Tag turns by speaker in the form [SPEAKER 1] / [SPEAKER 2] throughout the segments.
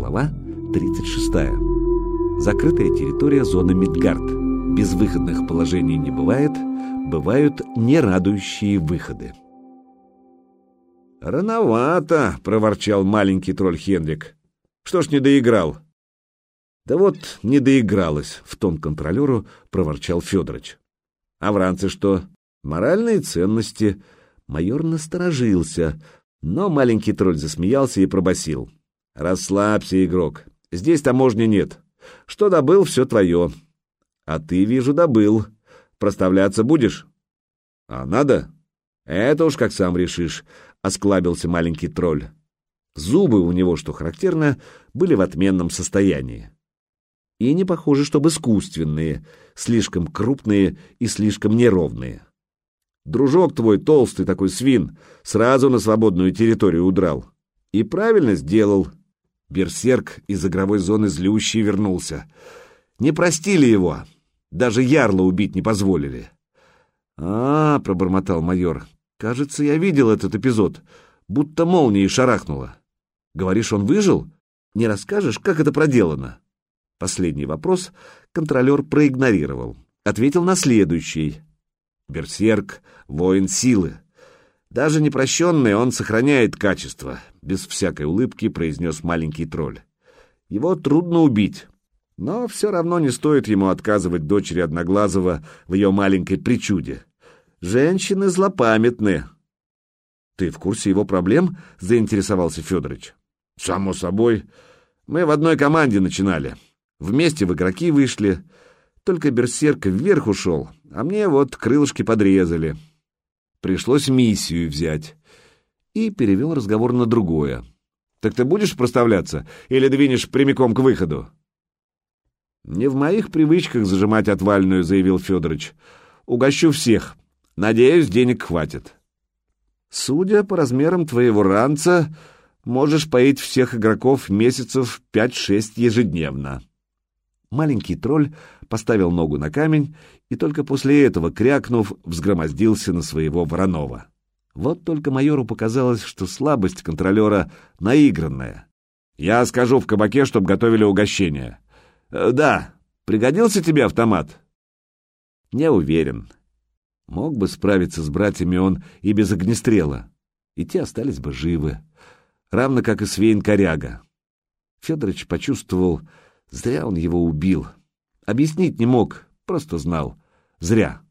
[SPEAKER 1] Глава 36. Закрытая территория зоны Мидгард. Безвыходных положений не бывает, бывают нерадующие выходы.
[SPEAKER 2] «Рановато!» — проворчал маленький тролль Хенрик. «Что ж не доиграл?»
[SPEAKER 1] «Да вот не доигралось», — в тон контролеру проворчал Федорович. «А вранцы что? Моральные ценности». Майор насторожился, но маленький тролль засмеялся и пробасил. «Расслабься, игрок. Здесь таможни нет. Что добыл, все твое. А ты, вижу, добыл. Проставляться будешь?» «А надо?» «Это уж как сам решишь», — осклабился маленький тролль. Зубы у него, что характерно, были в отменном состоянии. И не похоже, чтобы искусственные, слишком крупные и слишком неровные. Дружок твой, толстый такой свин, сразу на свободную территорию удрал. И правильно сделал. Берсерк из игровой зоны злющий вернулся. Не простили его, даже ярла убить не позволили. «А, — пробормотал майор, — кажется, я видел этот эпизод, будто молнией шарахнуло. Говоришь, он выжил? Не расскажешь, как это проделано?» Последний вопрос контролер проигнорировал. Ответил на следующий. Берсерк — воин силы. Даже непрощенный он сохраняет качество, без всякой улыбки произнес маленький тролль. Его трудно убить, но все равно не стоит ему отказывать дочери Одноглазого в ее маленькой причуде. Женщины злопамятны. Ты в курсе его проблем? заинтересовался Федорович. Само собой. Мы в одной команде начинали. Вместе в игроки вышли. Только берсерк вверх ушел, а мне вот крылышки подрезали. Пришлось миссию взять. И перевел разговор на другое. «Так ты будешь проставляться или двинешь прямиком к выходу?» «Не в моих привычках зажимать отвальную», — заявил Федорович. «Угощу всех. Надеюсь, денег хватит». «Судя по размерам твоего ранца, можешь поить всех игроков месяцев пять-шесть ежедневно». Маленький тролль поставил ногу на камень и только после этого, крякнув, взгромоздился на своего Воронова. Вот только майору показалось, что слабость контролера наигранная. «Я скажу в кабаке, чтобы готовили угощение». «Э, «Да, пригодился тебе автомат?» «Не уверен. Мог бы справиться с братьями он и без огнестрела, и те остались бы живы, равно как и Свейн Коряга». Федорович почувствовал, Зря он его убил. Объяснить не мог, просто знал. Зря.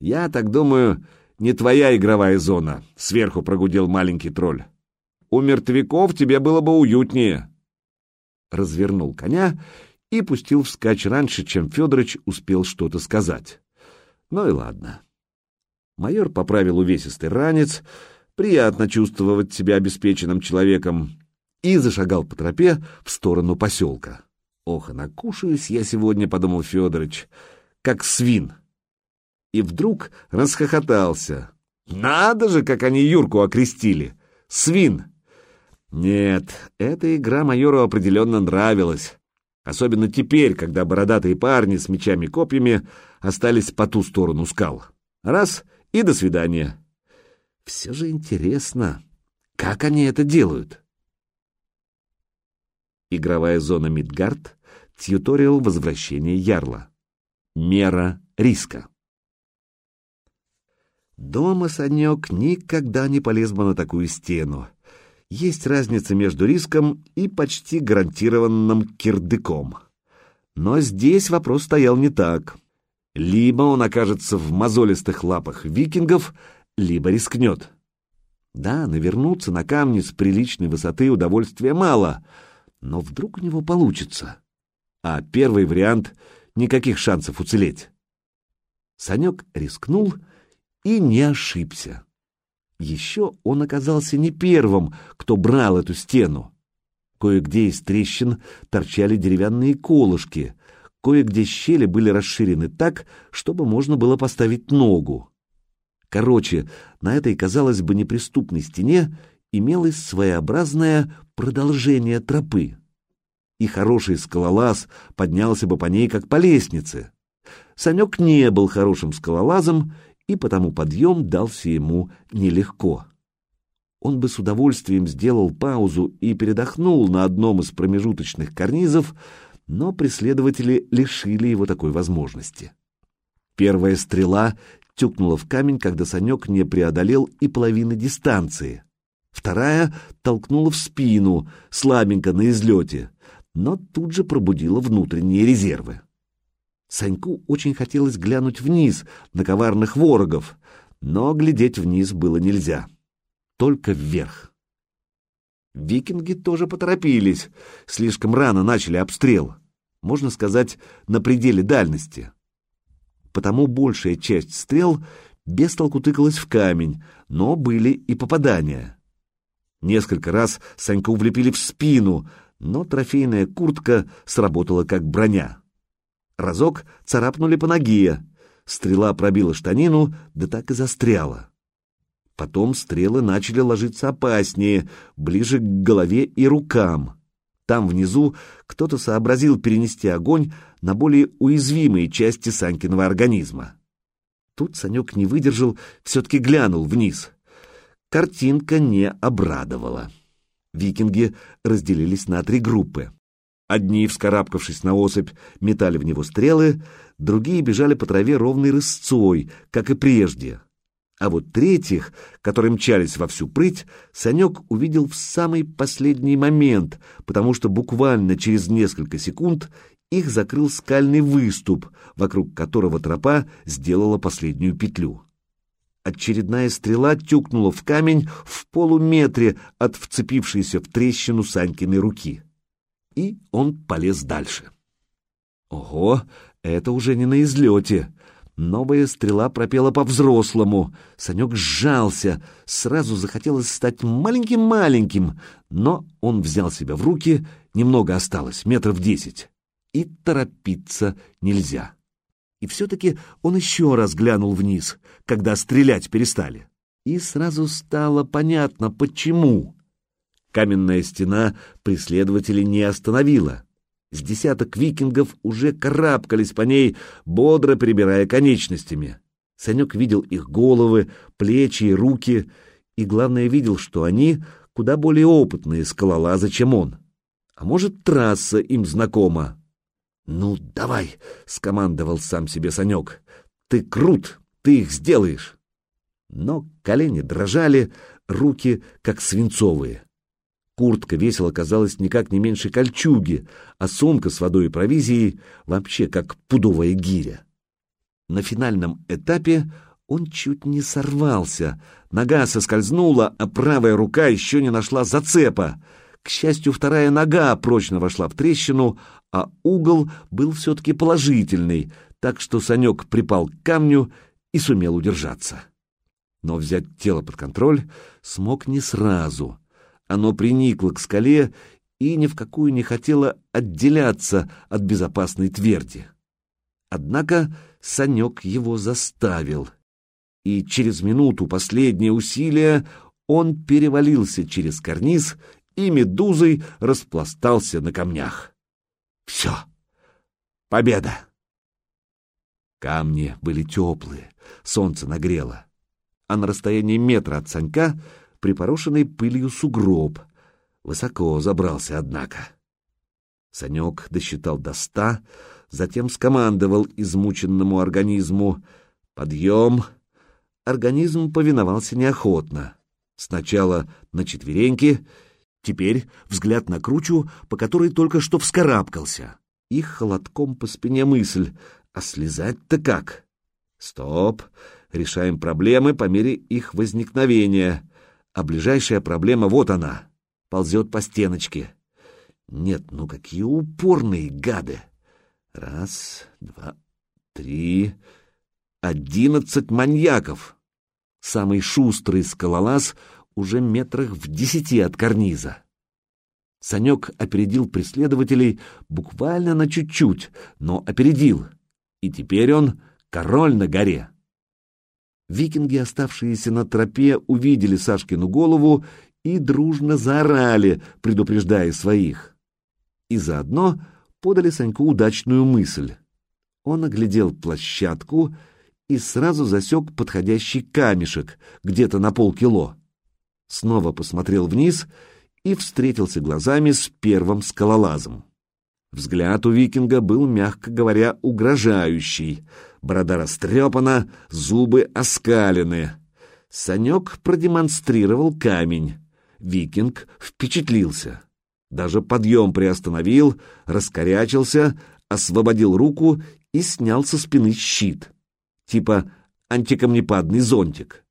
[SPEAKER 1] «Я так думаю, не твоя игровая зона», — сверху прогудел маленький тролль. «У мертвяков тебе было бы уютнее». Развернул коня и пустил вскачь раньше, чем Федорович успел что-то сказать. Ну и ладно. Майор поправил увесистый ранец, приятно чувствовать себя обеспеченным человеком, и зашагал по тропе в сторону поселка. «Ох, накушаюсь я сегодня», — подумал Федорович, — «как свин». И вдруг расхохотался. «Надо же, как они Юрку окрестили! Свин!» Нет, эта игра майору определенно нравилась. Особенно теперь, когда бородатые парни с мечами-копьями остались по ту сторону скал. Раз — и до свидания. Все же интересно, как они это делают? Игровая зона Мидгард, тьюториал возвращения Ярла. Мера риска. Дома Санек никогда не полез бы на такую стену. Есть разница между риском и почти гарантированным кирдыком. Но здесь вопрос стоял не так. Либо он окажется в мозолистых лапах викингов, либо рискнет. Да, навернуться на камни с приличной высоты удовольствия мало — но вдруг у него получится. А первый вариант — никаких шансов уцелеть. Санек рискнул и не ошибся. Еще он оказался не первым, кто брал эту стену. Кое-где из трещин торчали деревянные колышки, кое-где щели были расширены так, чтобы можно было поставить ногу. Короче, на этой, казалось бы, неприступной стене имелось своеобразное продолжение тропы. И хороший скалолаз поднялся бы по ней, как по лестнице. Санек не был хорошим скалолазом, и потому подъем дался ему нелегко. он бы с удовольствием сделал паузу и передохнул на одном из промежуточных карнизов, но преследователи лишили его такой возможности. Первая стрела тюкнула в камень, когда Санек не преодолел и половины дистанции. Вторая толкнула в спину, слабенько на излете, но тут же пробудила внутренние резервы. Саньку очень хотелось глянуть вниз на коварных ворогов, но глядеть вниз было нельзя, только вверх. Викинги тоже поторопились, слишком рано начали обстрел, можно сказать, на пределе дальности. Потому большая часть стрел без толку тыкалась в камень, но были и попадания. Несколько раз Саньку влепили в спину, но трофейная куртка сработала как броня. Разок царапнули по ноге, стрела пробила штанину, да так и застряла. Потом стрелы начали ложиться опаснее, ближе к голове и рукам. Там внизу кто-то сообразил перенести огонь на более уязвимые части Санькиного организма. Тут Санек не выдержал, все-таки глянул вниз. Картинка не обрадовала. Викинги разделились на три группы. Одни, вскарабкавшись на особь, метали в него стрелы, другие бежали по траве ровной рысцой, как и прежде. А вот третьих, которые мчались во всю прыть, Санек увидел в самый последний момент, потому что буквально через несколько секунд их закрыл скальный выступ, вокруг которого тропа сделала последнюю петлю. Очередная стрела тюкнула в камень в полуметре от вцепившейся в трещину Санькиной руки и он полез дальше. Ого, это уже не на излете. Новая стрела пропела по-взрослому. Санек сжался, сразу захотелось стать маленьким-маленьким, но он взял себя в руки, немного осталось, метров десять, и торопиться нельзя. И все-таки он еще раз глянул вниз, когда стрелять перестали. И сразу стало понятно, почему. Каменная стена преследователей не остановила. С десяток викингов уже карабкались по ней, бодро прибирая конечностями. Санек видел их головы, плечи и руки, и, главное, видел, что они куда более опытные скалолазы, чем он. А может, трасса им знакома. «Ну, давай!» — скомандовал сам себе Санек. «Ты крут, ты их сделаешь!» Но колени дрожали, руки как свинцовые. Куртка весила, казалось, никак не меньше кольчуги, а сумка с водой и провизией вообще как пудовая гиря. На финальном этапе он чуть не сорвался. Нога соскользнула, а правая рука еще не нашла зацепа. К счастью, вторая нога прочно вошла в трещину, а угол был все-таки положительный, так что Санек припал к камню и сумел удержаться. Но взять тело под контроль смог не сразу — оно приникло к скале и ни в какую не хотело отделяться от безопасной тверди. Однако Санек его заставил, и через минуту последнее усилие он перевалился через карниз и медузой распластался на камнях. Все. Победа! Камни были теплые, солнце нагрело, а на расстоянии метра от Санька — припорошенный пылью сугроб. Высоко забрался, однако. Санек досчитал до ста, затем скомандовал измученному организму «Подъем!». Организм повиновался неохотно. Сначала на четвереньки, теперь взгляд на кручу, по которой только что вскарабкался. И холодком по спине мысль «А слезать-то как?» «Стоп!» Решаем проблемы по мере их возникновения а ближайшая проблема вот она, ползет по стеночке. Нет, ну какие упорные гады! Раз, два, три, одиннадцать маньяков! Самый шустрый скалолаз уже метрах в десяти от карниза. Санек опередил преследователей буквально на чуть-чуть, но опередил, и теперь он король на горе. Викинги, оставшиеся на тропе, увидели Сашкину голову и дружно заорали, предупреждая своих. И заодно подали Саньку удачную мысль. Он оглядел площадку и сразу засек подходящий камешек, где-то на полкило. Снова посмотрел вниз и встретился глазами с первым скалолазом. Взгляд у викинга был, мягко говоря, угрожающий. Борода растрепана, зубы оскалены. Санек продемонстрировал камень. Викинг впечатлился. Даже подъем приостановил, раскорячился, освободил руку и снял со спины щит. Типа антикамнепадный зонтик.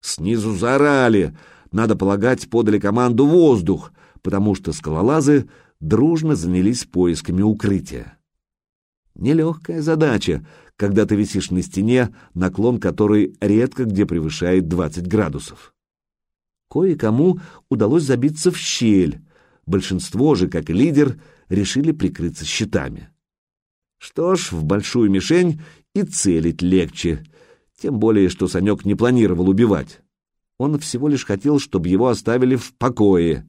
[SPEAKER 1] Снизу заорали. Надо полагать, подали команду «воздух», потому что скалолазы дружно занялись поисками укрытия. Нелегкая задача, когда ты висишь на стене, наклон которой редко где превышает 20 градусов. Кое-кому удалось забиться в щель, большинство же, как и лидер, решили прикрыться щитами. Что ж, в большую мишень и целить легче, тем более, что Санек не планировал убивать. Он всего лишь хотел, чтобы его оставили в покое.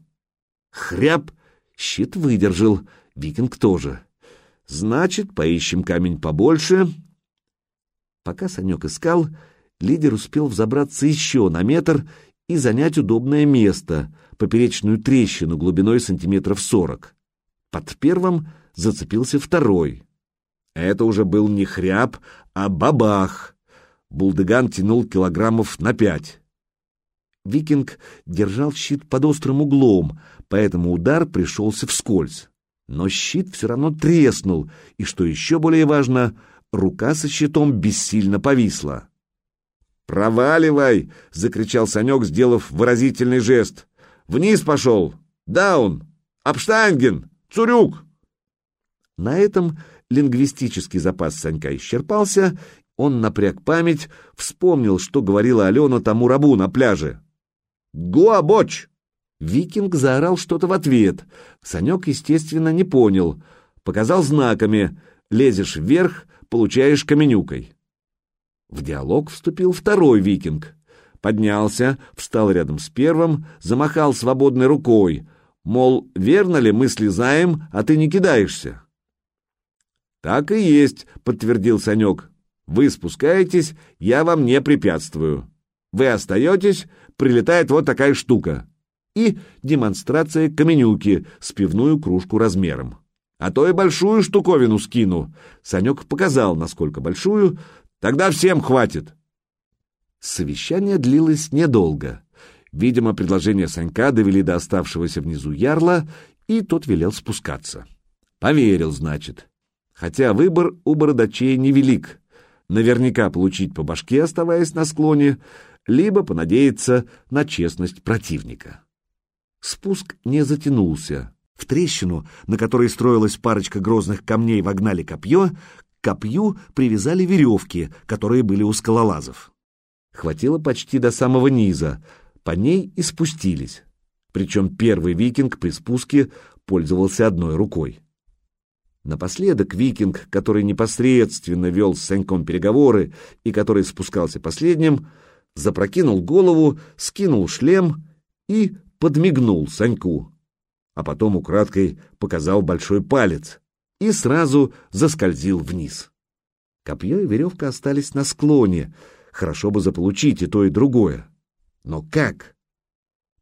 [SPEAKER 1] Хряб! Щит выдержал, викинг тоже. Значит, поищем камень побольше. Пока Санек искал, лидер успел взобраться еще на метр и занять удобное место, поперечную трещину глубиной сантиметров сорок. Под первым зацепился второй. Это уже был не хряб, а бабах. Булдыган тянул килограммов на пять. Викинг держал щит под острым углом, поэтому удар пришелся вскользь. Но щит все равно треснул, и, что еще более важно, рука со щитом бессильно повисла. «Проваливай!» — закричал Санек, сделав выразительный жест. «Вниз пошел! Даун! Апштайнген! Цурюк!» На этом лингвистический запас Санька исчерпался, он напряг память, вспомнил, что говорила Алена тому рабу на пляже. «Гуабоч!» Викинг заорал что-то в ответ. Санек, естественно, не понял. Показал знаками. Лезешь вверх, получаешь каменюкой. В диалог вступил второй викинг. Поднялся, встал рядом с первым, замахал свободной рукой. Мол, верно ли мы слезаем, а ты не кидаешься? «Так и есть», — подтвердил Санек. «Вы спускаетесь, я вам не препятствую. Вы остаетесь, прилетает вот такая штука. И демонстрация каменюки с пивную кружку размером. А то и большую штуковину скину. Санек показал, насколько большую. Тогда всем хватит. Совещание длилось недолго. Видимо, предложение Санька довели до оставшегося внизу ярла, и тот велел спускаться. Поверил, значит. Хотя выбор у бородачей невелик. Наверняка получить по башке, оставаясь на склоне, либо понадеяться на честность противника. Спуск не затянулся. В трещину, на которой строилась парочка грозных камней, вогнали копье, к копью привязали веревки, которые были у скалолазов. Хватило почти до самого низа, по ней и спустились. Причем первый викинг при спуске пользовался одной рукой. Напоследок викинг, который непосредственно вел с Саньком переговоры и который спускался последним, запрокинул голову, скинул шлем и подмигнул Саньку. А потом украдкой показал большой палец и сразу заскользил вниз. Копье и веревка остались на склоне, хорошо бы заполучить и то, и другое. Но как?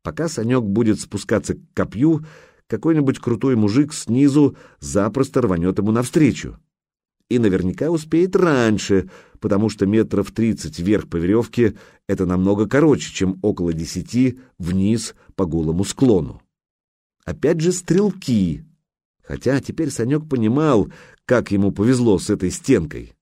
[SPEAKER 1] Пока Санек будет спускаться к копью, какой-нибудь крутой мужик снизу запросто рванет ему навстречу и наверняка успеет раньше, потому что метров тридцать вверх по веревке — это намного короче, чем около десяти вниз по голому склону. Опять же стрелки. Хотя теперь Санек понимал, как ему повезло с этой стенкой.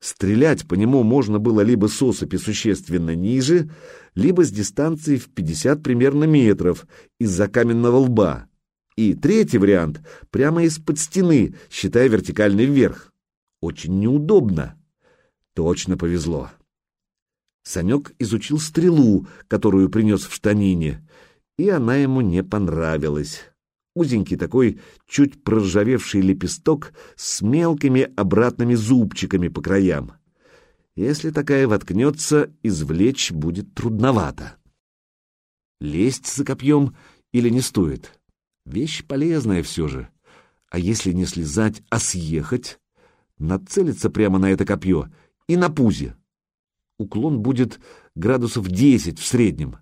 [SPEAKER 1] Стрелять по нему можно было либо с осыпи существенно ниже, либо с дистанции в 50 примерно метров из-за каменного лба. И третий вариант — прямо из-под стены, считая вертикальный вверх очень неудобно. Точно повезло. Санек изучил стрелу, которую принес в штанине, и она ему не понравилась. Узенький такой, чуть проржавевший лепесток с мелкими обратными зубчиками по краям. Если такая воткнется, извлечь будет трудновато. Лезть за копьем или не стоит? Вещь полезная все же. А если не слезать, а съехать? Нацелиться прямо на это копье и на пузе. Уклон будет градусов 10 в среднем.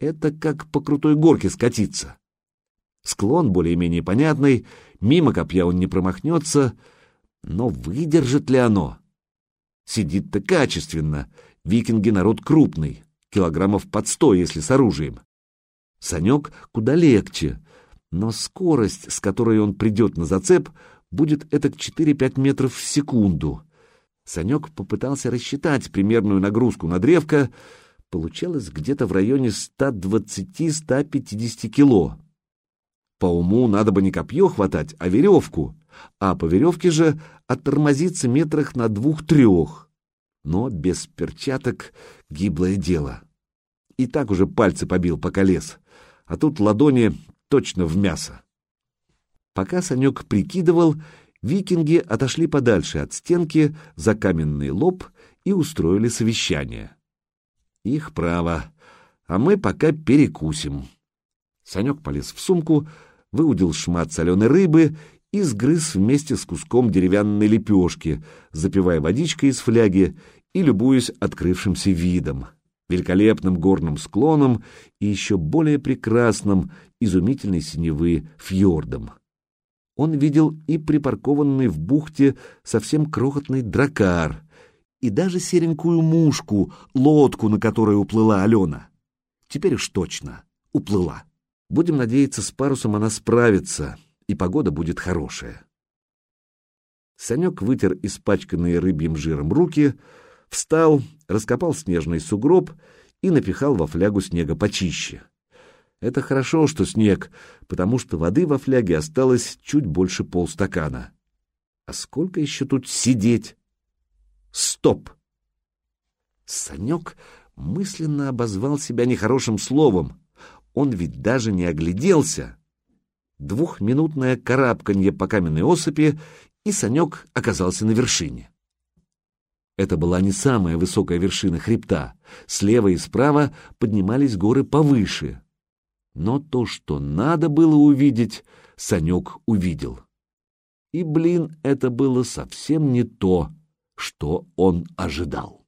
[SPEAKER 1] Это как по крутой горке скатиться. Склон более-менее понятный, мимо копья он не промахнется, но выдержит ли оно? Сидит-то качественно, викинги народ крупный, килограммов под сто, если с оружием. Санек куда легче, но скорость, с которой он придет на зацеп, будет этак 4-5 метров в секунду. Санек попытался рассчитать примерную нагрузку на древко, получалось где-то в районе 120-150 кило. По уму надо бы не копье хватать, а веревку, а по веревке же оттормозиться метрах на двух-трех. Но без перчаток гиблое дело. И так уже пальцы побил, пока лез, а тут ладони точно в мясо. Пока Санек прикидывал, викинги отошли подальше от стенки за каменный лоб и устроили совещание. Их право, а мы пока перекусим. Санек полез в сумку, выудил шмат соленой рыбы и сгрыз вместе с куском деревянной лепешки, запивая водичкой из фляги и любуясь открывшимся видом великолепным горным склоном и еще более прекрасным, изумительной синевы фьордом. Он видел и припаркованный в бухте совсем крохотный дракар, и даже серенькую мушку, лодку, на которой уплыла Алена. Теперь уж точно, уплыла. Будем надеяться, с парусом она справится, и погода будет хорошая. Санек вытер испачканные рыбьим жиром руки, Встал, раскопал снежный сугроб и напихал во флягу снега почище. Это хорошо, что снег, потому что воды во фляге осталось чуть больше полстакана. А сколько еще тут сидеть? Стоп! Санек мысленно обозвал себя нехорошим словом. Он ведь даже не огляделся. Двухминутное карабканье по каменной осыпи, и Санек оказался на вершине. Это была не самая высокая вершина хребта. Слева и справа поднимались горы повыше. Но то, что надо было увидеть, Санек увидел. И, блин, это было совсем не то, что он ожидал.